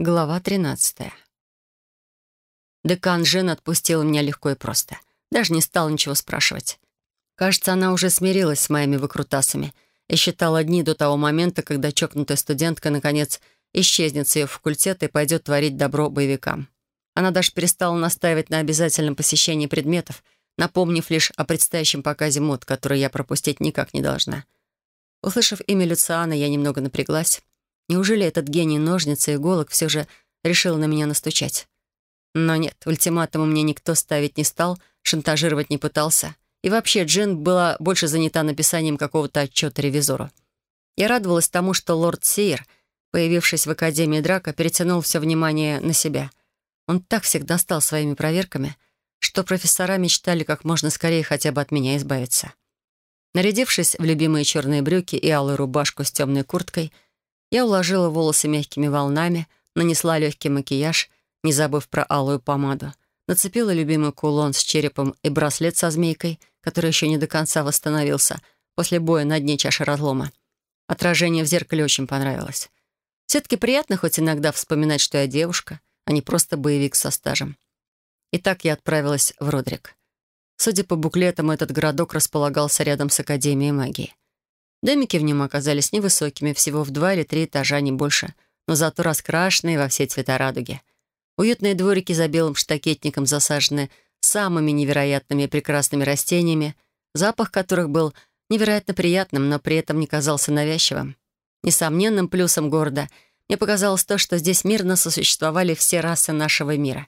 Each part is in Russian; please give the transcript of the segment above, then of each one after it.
Глава 13. Декан Жен отпустила меня легко и просто. Даже не стала ничего спрашивать. Кажется, она уже смирилась с моими выкрутасами и считала дни до того момента, когда чокнутая студентка, наконец, исчезнет с ее факультета и пойдет творить добро боевикам. Она даже перестала настаивать на обязательном посещении предметов, напомнив лишь о предстоящем показе мод, который я пропустить никак не должна. Услышав имя Люциана, я немного напряглась. Неужели этот гений ножницы и иголок все же решил на меня настучать? Но нет, ультиматуму мне никто ставить не стал, шантажировать не пытался. И вообще, Джин была больше занята написанием какого-то отчета ревизору. Я радовалась тому, что лорд Сейер, появившись в Академии Драка, перетянул все внимание на себя. Он так всегда стал своими проверками, что профессора мечтали как можно скорее хотя бы от меня избавиться. Нарядившись в любимые черные брюки и алую рубашку с темной курткой, я уложила волосы мягкими волнами, нанесла легкий макияж, не забыв про алую помаду, нацепила любимый кулон с черепом и браслет со змейкой, который еще не до конца восстановился после боя на дне чаши разлома. Отражение в зеркале очень понравилось. Все-таки приятно хоть иногда вспоминать, что я девушка, а не просто боевик со стажем. И так я отправилась в Родрик. Судя по буклетам, этот городок располагался рядом с Академией магии. Домики в нем оказались невысокими, всего в два или три этажа, не больше, но зато раскрашенные во все цвета радуги. Уютные дворики за белым штакетником засажены самыми невероятными и прекрасными растениями, запах которых был невероятно приятным, но при этом не казался навязчивым. Несомненным плюсом города мне показалось то, что здесь мирно сосуществовали все расы нашего мира.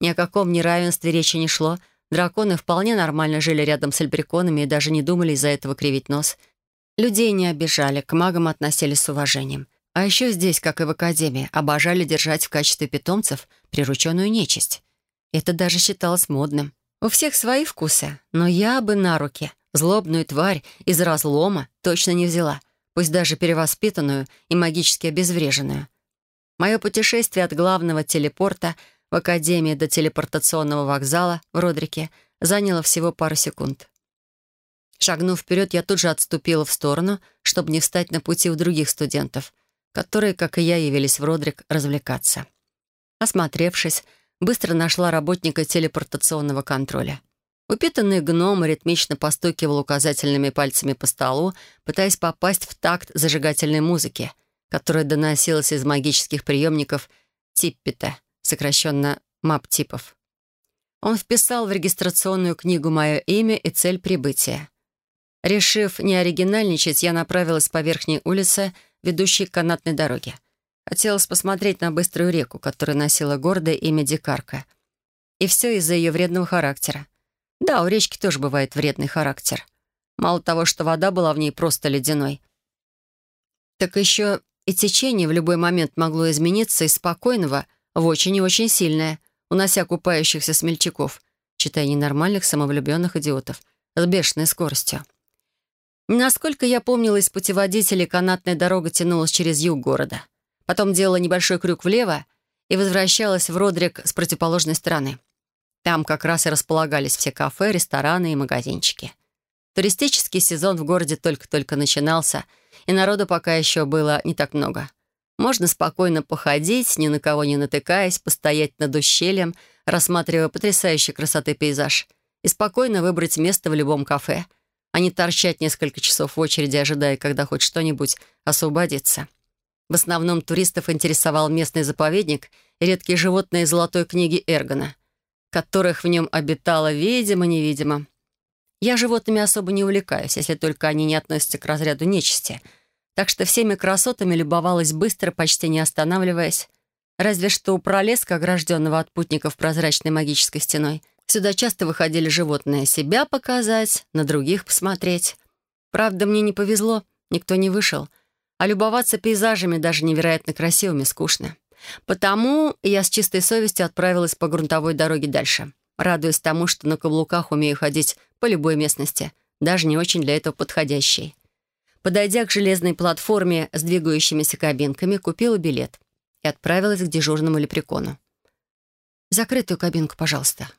Ни о каком неравенстве речи не шло, драконы вполне нормально жили рядом с альбриконами и даже не думали из-за этого кривить нос — Людей не обижали, к магам относились с уважением. А еще здесь, как и в академии, обожали держать в качестве питомцев прирученную нечисть. Это даже считалось модным. У всех свои вкусы, но я бы на руки злобную тварь из разлома точно не взяла, пусть даже перевоспитанную и магически обезвреженную. Мое путешествие от главного телепорта в Академии до телепортационного вокзала в Родрике заняло всего пару секунд. Шагнув вперед, я тут же отступила в сторону, чтобы не встать на пути у других студентов, которые, как и я, явились в Родрик развлекаться. Осмотревшись, быстро нашла работника телепортационного контроля. Упитанный гном ритмично постукивал указательными пальцами по столу, пытаясь попасть в такт зажигательной музыки, которая доносилась из магических приемников Типпита, сокращенно МАП-типов. Он вписал в регистрационную книгу мое имя и цель прибытия. Решив не оригинальничать, я направилась по верхней улице, ведущей к канатной дороге. Хотелось посмотреть на быструю реку, которая носила гордое имя Дикарка. И все из-за ее вредного характера. Да, у речки тоже бывает вредный характер. Мало того, что вода была в ней просто ледяной, так еще и течение в любой момент могло измениться из спокойного в очень и очень сильное, унося купающихся смельчаков, читая ненормальных самовлюбленных идиотов, с бешеной скоростью. Насколько я помнила из путеводителей, канатная дорога тянулась через юг города. Потом делала небольшой крюк влево и возвращалась в Родрик с противоположной стороны. Там как раз и располагались все кафе, рестораны и магазинчики. Туристический сезон в городе только-только начинался, и народу пока еще было не так много. Можно спокойно походить, ни на кого не натыкаясь, постоять над ущельем, рассматривая потрясающей красоты пейзаж, и спокойно выбрать место в любом кафе — а не торчать несколько часов в очереди, ожидая, когда хоть что-нибудь освободится. В основном туристов интересовал местный заповедник и редкие животные золотой книги Эргона, которых в нем обитало видимо-невидимо. Я животными особо не увлекаюсь, если только они не относятся к разряду нечисти, так что всеми красотами любовалась быстро, почти не останавливаясь, разве что у пролеска, огражденного от путников прозрачной магической стеной — Сюда часто выходили животные себя показать, на других посмотреть. Правда, мне не повезло, никто не вышел. А любоваться пейзажами, даже невероятно красивыми, скучно. Потому я с чистой совестью отправилась по грунтовой дороге дальше, радуясь тому, что на каблуках умею ходить по любой местности, даже не очень для этого подходящей. Подойдя к железной платформе с двигающимися кабинками, купила билет и отправилась к дежурному лепрекону. «Закрытую кабинку, пожалуйста»,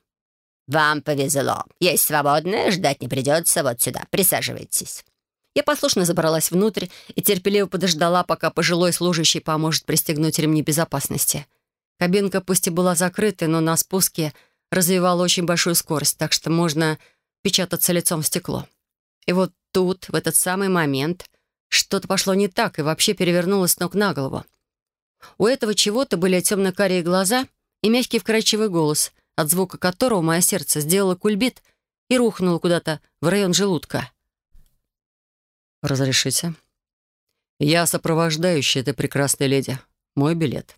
«Вам повезло. Есть свободное, ждать не придется. Вот сюда. Присаживайтесь». Я послушно забралась внутрь и терпеливо подождала, пока пожилой служащий поможет пристегнуть ремни безопасности. Кабинка пусть и была закрытой, но на спуске развивала очень большую скорость, так что можно печататься лицом в стекло. И вот тут, в этот самый момент, что-то пошло не так и вообще перевернулось с ног на голову. У этого чего-то были темно-карие глаза и мягкий вкрадчивый голос, от звука которого мое сердце сделало кульбит и рухнуло куда-то в район желудка. «Разрешите?» «Я сопровождающий этой прекрасной леди. Мой билет».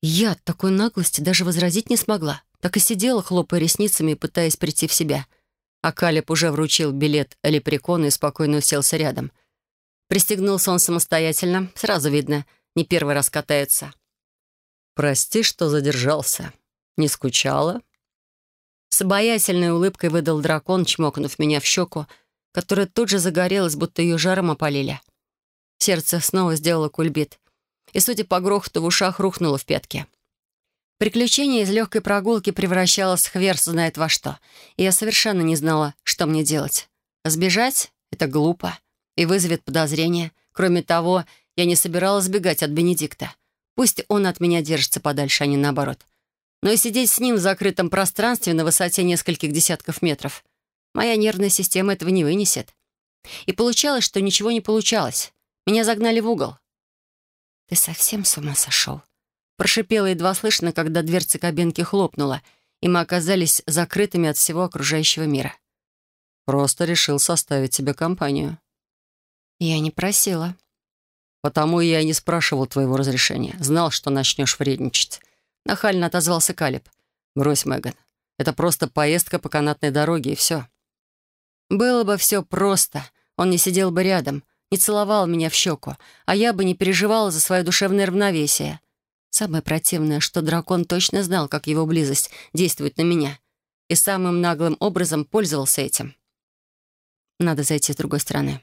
Я от такой наглости даже возразить не смогла. Так и сидела, хлопая ресницами, пытаясь прийти в себя. А Калеб уже вручил билет лепрекону и спокойно уселся рядом. Пристегнулся он самостоятельно. Сразу видно, не первый раз катается. «Прости, что задержался. Не скучала?» С обаятельной улыбкой выдал дракон, чмокнув меня в щеку, которая тут же загорелась, будто ее жаром опалили. Сердце снова сделало кульбит, и, судя по грохоту, в ушах рухнуло в пятки. Приключение из легкой прогулки превращалось в хверс знает во что, и я совершенно не знала, что мне делать. Сбежать — это глупо и вызовет подозрение. Кроме того, я не собиралась сбегать от Бенедикта. Пусть он от меня держится подальше, а не наоборот. Но и сидеть с ним в закрытом пространстве на высоте нескольких десятков метров Моя нервная система этого не вынесет. И получалось, что ничего не получалось. Меня загнали в угол. «Ты совсем с ума сошел?» Прошипела едва слышно, когда дверца кабинки хлопнула, и мы оказались закрытыми от всего окружающего мира. «Просто решил составить тебе компанию». «Я не просила». «Потому я и не спрашивал твоего разрешения. Знал, что начнешь вредничать». Нахально отозвался Калиб. «Брось, Меган. Это просто поездка по канатной дороге, и все». Было бы все просто. Он не сидел бы рядом, не целовал меня в щеку, а я бы не переживала за свое душевное равновесие. Самое противное, что дракон точно знал, как его близость действует на меня, и самым наглым образом пользовался этим. Надо зайти с другой стороны.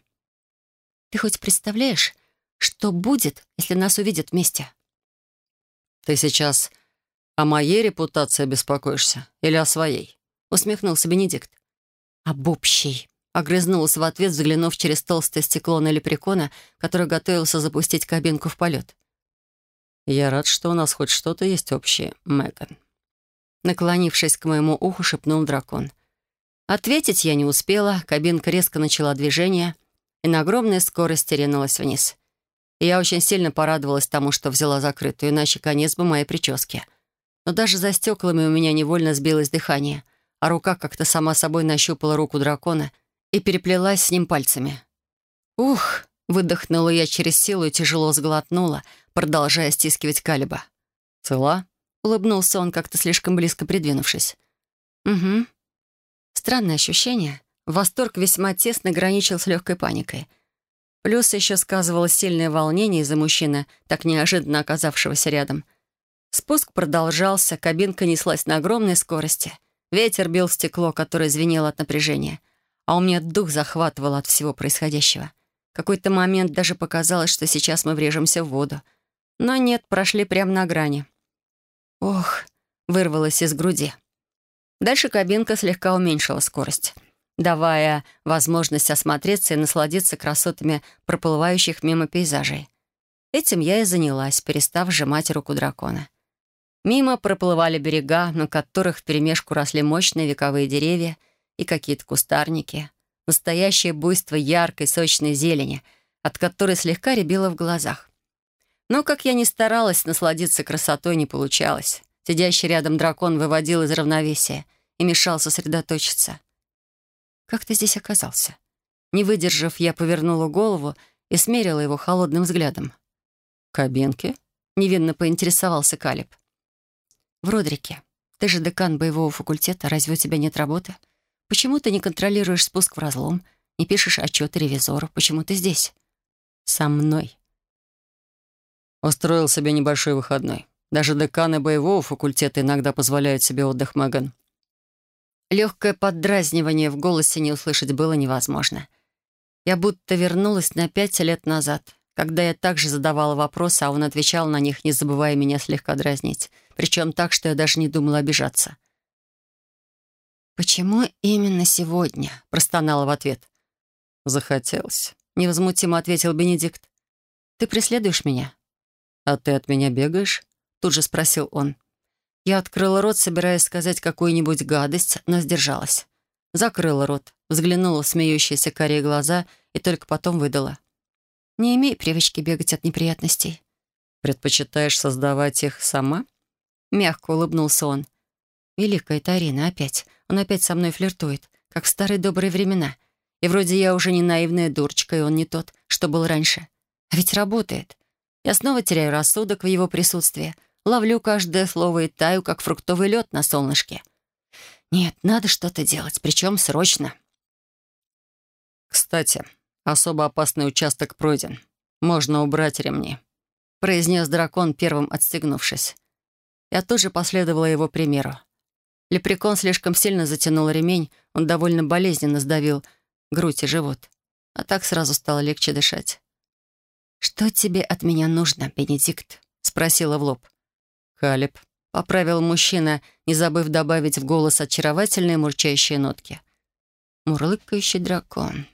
Ты хоть представляешь, что будет, если нас увидят вместе? Ты сейчас о моей репутации беспокоишься или о своей? Усмехнулся Бенедикт. «Об общей», — огрызнулась в ответ, взглянув через толстое стекло на лепрекона, который готовился запустить кабинку в полет. «Я рад, что у нас хоть что-то есть общее, Меган». Наклонившись к моему уху, шепнул дракон. Ответить я не успела, кабинка резко начала движение и на огромной скорости ринулась вниз. Я очень сильно порадовалась тому, что взяла закрытую, иначе конец бы моей прически. Но даже за стеклами у меня невольно сбилось дыхание — а рука как-то сама собой нащупала руку дракона и переплелась с ним пальцами. «Ух!» — выдохнула я через силу и тяжело сглотнула, продолжая стискивать Калиба. «Цела?» — улыбнулся он, как-то слишком близко придвинувшись. «Угу». Странное ощущение. Восторг весьма тесно граничил с легкой паникой. Плюс еще сказывалось сильное волнение из-за мужчины, так неожиданно оказавшегося рядом. Спуск продолжался, кабинка неслась на огромной скорости — Ветер бил в стекло, которое звенело от напряжения, а у меня дух захватывал от всего происходящего. Какой-то момент даже показалось, что сейчас мы врежемся в воду. Но нет, прошли прямо на грани. Ох, вырвалось из груди. Дальше кабинка слегка уменьшила скорость, давая возможность осмотреться и насладиться красотами проплывающих мимо пейзажей. Этим я и занялась, перестав сжимать руку дракона. Мимо проплывали берега, на которых вперемешку росли мощные вековые деревья и какие-то кустарники. Настоящее буйство яркой, сочной зелени, от которой слегка рябило в глазах. Но, как я ни старалась, насладиться красотой не получалось. Сидящий рядом дракон выводил из равновесия и мешал сосредоточиться. «Как ты здесь оказался?» Не выдержав, я повернула голову и смерила его холодным взглядом. «Кабинки?» — невинно поинтересовался Калиб. «В Родрике. Ты же декан боевого факультета. Разве у тебя нет работы? Почему ты не контролируешь спуск в разлом, не пишешь отчеты ревизору? Почему ты здесь?» «Со мной». Устроил себе небольшой выходной. Даже деканы боевого факультета иногда позволяют себе отдых, Меган. Легкое поддразнивание в голосе не услышать было невозможно. Я будто вернулась на пять лет назад, когда я также задавала вопросы, а он отвечал на них, не забывая меня слегка дразнить причем так, что я даже не думала обижаться. «Почему именно сегодня?» — простонала в ответ. «Захотелось», — невозмутимо ответил Бенедикт. «Ты преследуешь меня?» «А ты от меня бегаешь?» — тут же спросил он. Я открыла рот, собираясь сказать какую-нибудь гадость, но сдержалась. Закрыла рот, взглянула в смеющиеся карие глаза и только потом выдала. «Не имей привычки бегать от неприятностей». «Предпочитаешь создавать их сама?» Мягко улыбнулся он. «Великая Тарина, опять. Он опять со мной флиртует, как в старые добрые времена. И вроде я уже не наивная дурочка, и он не тот, что был раньше. А ведь работает. Я снова теряю рассудок в его присутствии, ловлю каждое слово и таю, как фруктовый лед на солнышке. Нет, надо что-то делать, причем срочно. «Кстати, особо опасный участок пройден. Можно убрать ремни», — произнес дракон, первым отстегнувшись. Я тут же последовала его примеру. Лепрекон слишком сильно затянул ремень, он довольно болезненно сдавил грудь и живот. А так сразу стало легче дышать. «Что тебе от меня нужно, Бенедикт?» — спросила в лоб. «Калеб», — поправил мужчина, не забыв добавить в голос очаровательные мурчащие нотки. «Мурлыкающий дракон.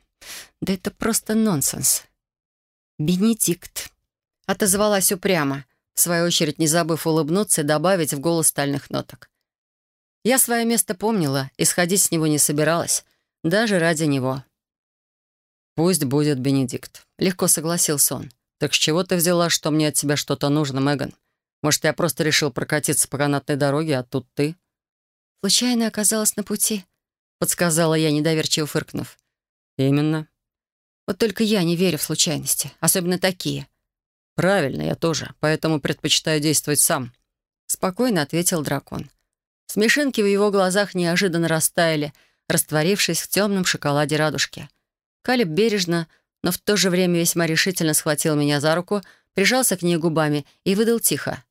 Да это просто нонсенс». «Бенедикт», — отозвалась упрямо, в свою очередь не забыв улыбнуться и добавить в голос стальных ноток. Я свое место помнила и сходить с него не собиралась, даже ради него. «Пусть будет Бенедикт», — легко согласился он. «Так с чего ты взяла, что мне от тебя что-то нужно, Меган? Может, я просто решил прокатиться по канатной дороге, а тут ты?» «Случайно оказалась на пути», — подсказала я, недоверчиво фыркнув. «Именно». «Вот только я не верю в случайности, особенно такие». «Правильно, я тоже, поэтому предпочитаю действовать сам», — спокойно ответил дракон. Смешинки в его глазах неожиданно растаяли, растворившись в темном шоколаде радужки. Калиб бережно, но в то же время весьма решительно схватил меня за руку, прижался к ней губами и выдал тихо.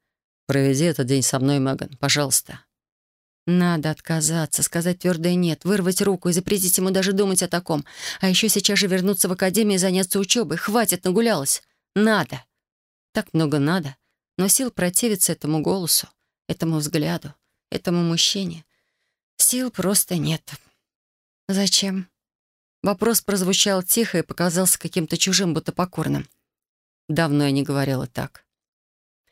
«Проведи этот день со мной, Меган, пожалуйста». Надо отказаться, сказать твердое «нет», вырвать руку и запретить ему даже думать о таком. А еще сейчас же вернуться в академию и заняться учебой. Хватит, нагулялась. Надо. Так много надо. Но сил противиться этому голосу, этому взгляду этому мужчине. Сил просто нет. Зачем? Вопрос прозвучал тихо и показался каким-то чужим, будто покорным. Давно я не говорила так.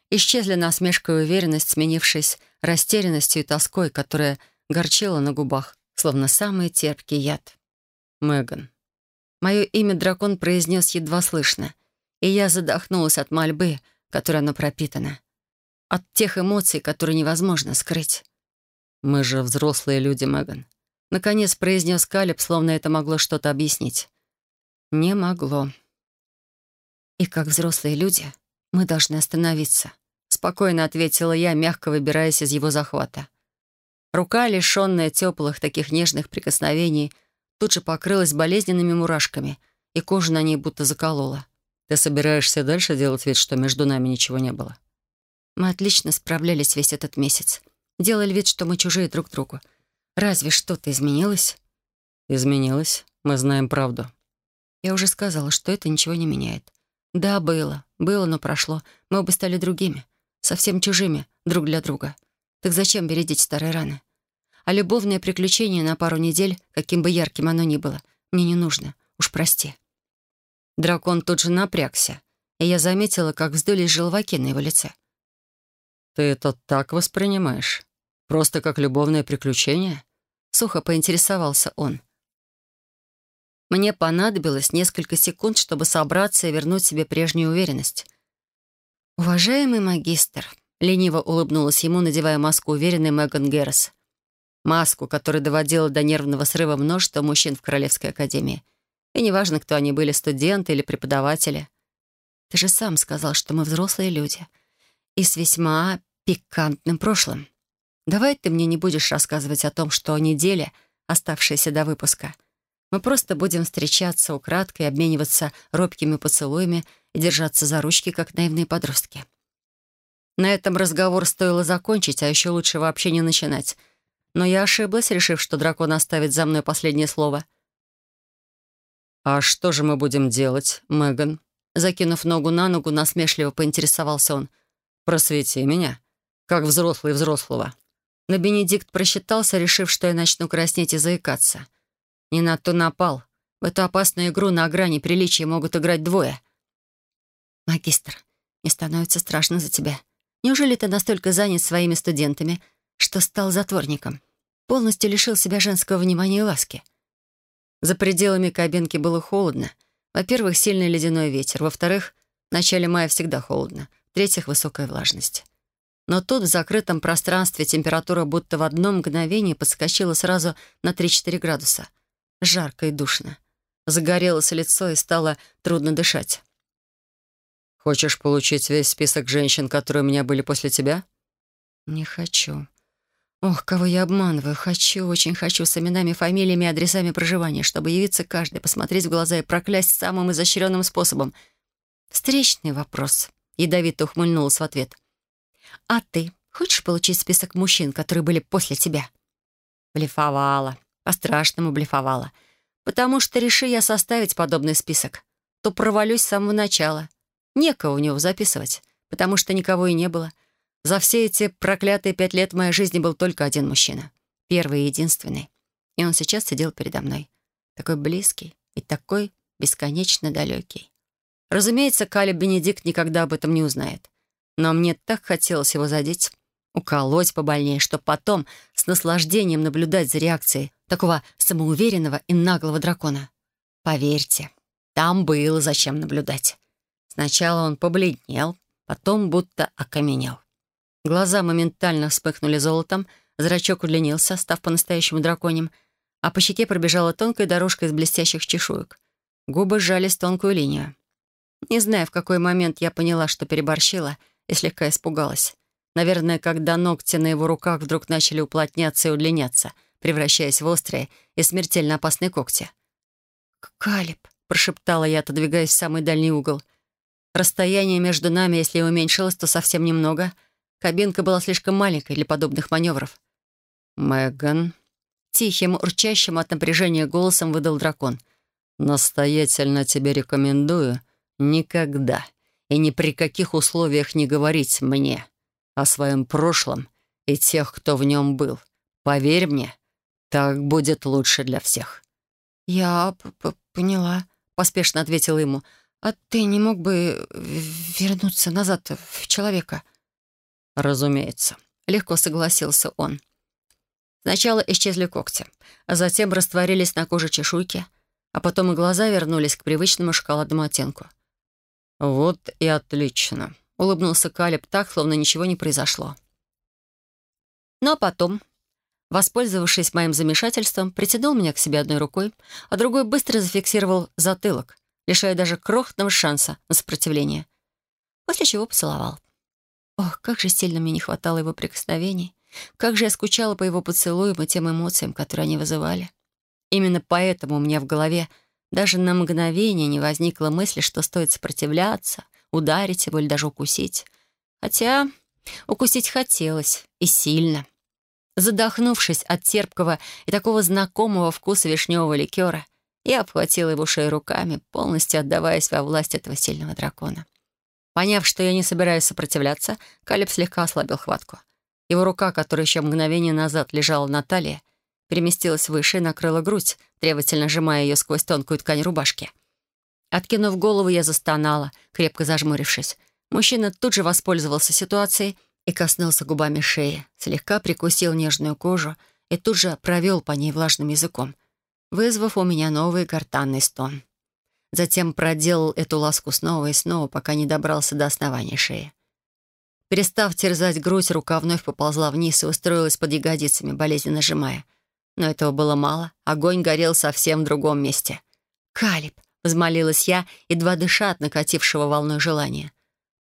Исчезли насмешка и уверенность, сменившись растерянностью и тоской, которая горчила на губах, словно самый терпкий яд. Меган. Мое имя дракон произнес едва слышно, и я задохнулась от мольбы, которой оно пропитано от тех эмоций, которые невозможно скрыть. «Мы же взрослые люди, Меган», — наконец произнес Калиб, словно это могло что-то объяснить. «Не могло». «И как взрослые люди мы должны остановиться», — спокойно ответила я, мягко выбираясь из его захвата. Рука, лишенная теплых, таких нежных прикосновений, тут же покрылась болезненными мурашками, и кожу на ней будто заколола. «Ты собираешься дальше делать вид, что между нами ничего не было?» Мы отлично справлялись весь этот месяц. Делали вид, что мы чужие друг другу. Разве что-то изменилось? Изменилось. Мы знаем правду. Я уже сказала, что это ничего не меняет. Да, было. Было, но прошло. Мы оба стали другими. Совсем чужими друг для друга. Так зачем бередить старые раны? А любовное приключение на пару недель, каким бы ярким оно ни было, мне не нужно. Уж прости. Дракон тут же напрягся, и я заметила, как вздулись желваки на его лице. «Ты это так воспринимаешь? Просто как любовное приключение?» Сухо поинтересовался он. Мне понадобилось несколько секунд, чтобы собраться и вернуть себе прежнюю уверенность. «Уважаемый магистр», — лениво улыбнулась ему, надевая маску уверенной Меган Геррес. Маску, которая доводила до нервного срыва множество мужчин в Королевской академии. И неважно, кто они были, студенты или преподаватели. «Ты же сам сказал, что мы взрослые люди и с весьма пикантным прошлым. Давай ты мне не будешь рассказывать о том, что неделя, оставшаяся до выпуска. Мы просто будем встречаться украдкой, обмениваться робкими поцелуями и держаться за ручки, как наивные подростки. На этом разговор стоило закончить, а еще лучше вообще не начинать. Но я ошиблась, решив, что дракон оставит за мной последнее слово. «А что же мы будем делать, Меган?» Закинув ногу на ногу, насмешливо поинтересовался он — Просвети меня, как взрослый взрослого». Но Бенедикт просчитался, решив, что я начну краснеть и заикаться. Не на то напал. В эту опасную игру на грани приличия могут играть двое. «Магистр, мне становится страшно за тебя. Неужели ты настолько занят своими студентами, что стал затворником? Полностью лишил себя женского внимания и ласки?» За пределами кабинки было холодно. Во-первых, сильный ледяной ветер. Во-вторых, в начале мая всегда холодно. В-третьих, высокая влажность. Но тут, в закрытом пространстве, температура будто в одно мгновение подскочила сразу на 3-4 градуса. Жарко и душно. Загорелось лицо и стало трудно дышать. «Хочешь получить весь список женщин, которые у меня были после тебя?» «Не хочу. Ох, кого я обманываю. Хочу, очень хочу, с именами, фамилиями адресами проживания, чтобы явиться каждой, посмотреть в глаза и проклясть самым изощренным способом. Встречный вопрос». Ядовито ухмыльнулась в ответ. «А ты хочешь получить список мужчин, которые были после тебя?» Блефовала. По-страшному блефовала. Потому что, реши я составить подобный список, то провалюсь с самого начала. Некого у него записывать, потому что никого и не было. За все эти проклятые пять лет в моей жизни был только один мужчина. Первый и единственный. И он сейчас сидел передо мной. Такой близкий и такой бесконечно далекий. Разумеется, Калиб Бенедикт никогда об этом не узнает. Но мне так хотелось его задеть, уколоть побольнее, чтобы потом с наслаждением наблюдать за реакцией такого самоуверенного и наглого дракона. Поверьте, там было зачем наблюдать. Сначала он побледнел, потом будто окаменел. Глаза моментально вспыхнули золотом, зрачок удлинился, став по-настоящему драконьим, а по щеке пробежала тонкая дорожка из блестящих чешуек. Губы сжались тонкую линию. Не знаю, в какой момент я поняла, что переборщила, и слегка испугалась. Наверное, когда ногти на его руках вдруг начали уплотняться и удлиняться, превращаясь в острые и смертельно опасные когти. «Калиб», — прошептала я, отодвигаясь в самый дальний угол — Расстояние между нами, если и уменьшилось, то совсем немного. Кабинка была слишком маленькой для подобных маневров. «Мэган...» Тихим, урчащим от напряжения голосом выдал дракон. «Настоятельно тебе рекомендую никогда и ни при каких условиях не говорить мне о своем прошлом и тех, кто в нем был. Поверь мне, так будет лучше для всех». «Я поняла», — поспешно ответила ему. «А ты не мог бы вернуться назад в человека?» «Разумеется», — легко согласился он. Сначала исчезли когти, а затем растворились на коже чешуйки, а потом и глаза вернулись к привычному шоколадному оттенку. «Вот и отлично», — улыбнулся Калиб так, словно ничего не произошло. Ну а потом, воспользовавшись моим замешательством, притянул меня к себе одной рукой, а другой быстро зафиксировал затылок, лишая даже крохотного шанса на сопротивление. После чего поцеловал. Ох, как же сильно мне не хватало его прикосновений. Как же я скучала по его поцелуям и тем эмоциям, которые они вызывали. Именно поэтому у меня в голове даже на мгновение не возникла мысли, что стоит сопротивляться, ударить его или даже укусить. Хотя укусить хотелось, и сильно. Задохнувшись от терпкого и такого знакомого вкуса вишневого ликера, я обхватила его шею руками, полностью отдаваясь во власть этого сильного дракона. Поняв, что я не собираюсь сопротивляться, Калиб слегка ослабил хватку. Его рука, которая еще мгновение назад лежала на талии, переместилась выше и накрыла грудь, требовательно сжимая ее сквозь тонкую ткань рубашки. Откинув голову, я застонала, крепко зажмурившись. Мужчина тут же воспользовался ситуацией и коснулся губами шеи, слегка прикусил нежную кожу и тут же провел по ней влажным языком — вызвав у меня новый гортанный стон. Затем проделал эту ласку снова и снова, пока не добрался до основания шеи. Перестав терзать грудь, рука вновь поползла вниз и устроилась под ягодицами, болезненно сжимая. Но этого было мало. Огонь горел совсем в другом месте. «Калиб!» — взмолилась я, едва дыша от накатившего волной желания.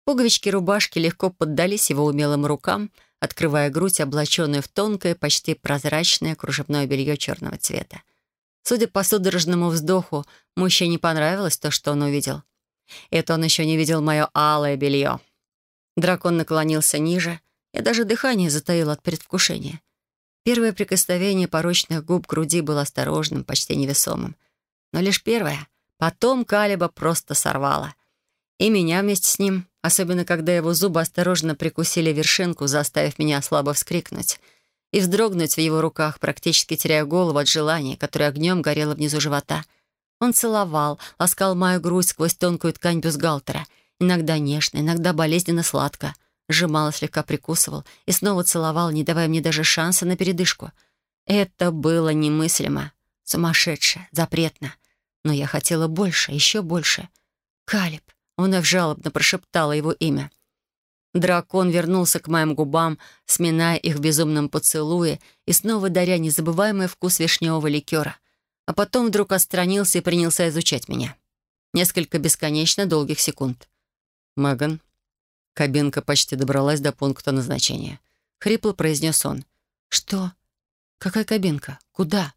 Пуговички рубашки легко поддались его умелым рукам, открывая грудь, облаченную в тонкое, почти прозрачное кружевное белье черного цвета. Судя по судорожному вздоху, мужчине понравилось то, что он увидел. Это он еще не видел мое алое белье. Дракон наклонился ниже, и даже дыхание затаило от предвкушения. Первое прикосновение порочных губ к груди было осторожным, почти невесомым. Но лишь первое. Потом Калиба просто сорвало. И меня вместе с ним, особенно когда его зубы осторожно прикусили вершинку, заставив меня слабо вскрикнуть — и вздрогнуть в его руках, практически теряя голову от желания, которое огнем горело внизу живота. Он целовал, ласкал мою грудь сквозь тонкую ткань бюстгальтера. Иногда нежно, иногда болезненно сладко. Сжимал, слегка прикусывал и снова целовал, не давая мне даже шанса на передышку. Это было немыслимо. Сумасшедше, запретно. Но я хотела больше, еще больше. «Калиб!» — вновь жалобно прошептала его имя. Дракон вернулся к моим губам, сминая их в безумном поцелуе и снова даря незабываемый вкус вишневого ликера. А потом вдруг отстранился и принялся изучать меня. Несколько бесконечно долгих секунд. «Меган». Кабинка почти добралась до пункта назначения. Хрипло произнес он. «Что? Какая кабинка? Куда?»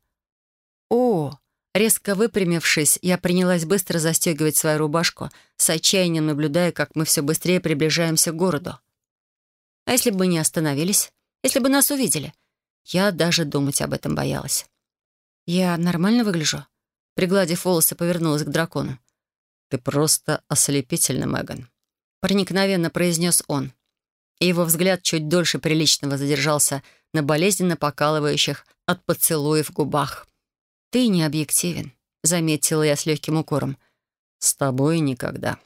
«О!» Резко выпрямившись, я принялась быстро застегивать свою рубашку, с отчаянием наблюдая, как мы все быстрее приближаемся к городу. А если бы не остановились? Если бы нас увидели? Я даже думать об этом боялась. «Я нормально выгляжу?» Пригладив волосы, повернулась к дракону. «Ты просто ослепительна, Меган», — проникновенно произнес он. И его взгляд чуть дольше приличного задержался на болезненно покалывающих от поцелуев губах. «Ты не объективен», — заметила я с легким укором. «С тобой никогда».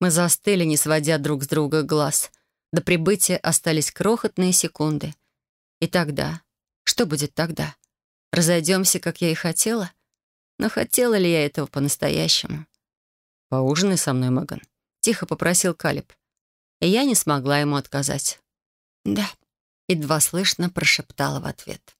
Мы застыли, не сводя друг с друга глаз. До прибытия остались крохотные секунды. И тогда? Что будет тогда? Разойдемся, как я и хотела? Но хотела ли я этого по-настоящему? «Поужинай со мной, Меган», — тихо попросил Калиб. И я не смогла ему отказать. «Да», — едва слышно прошептала в ответ.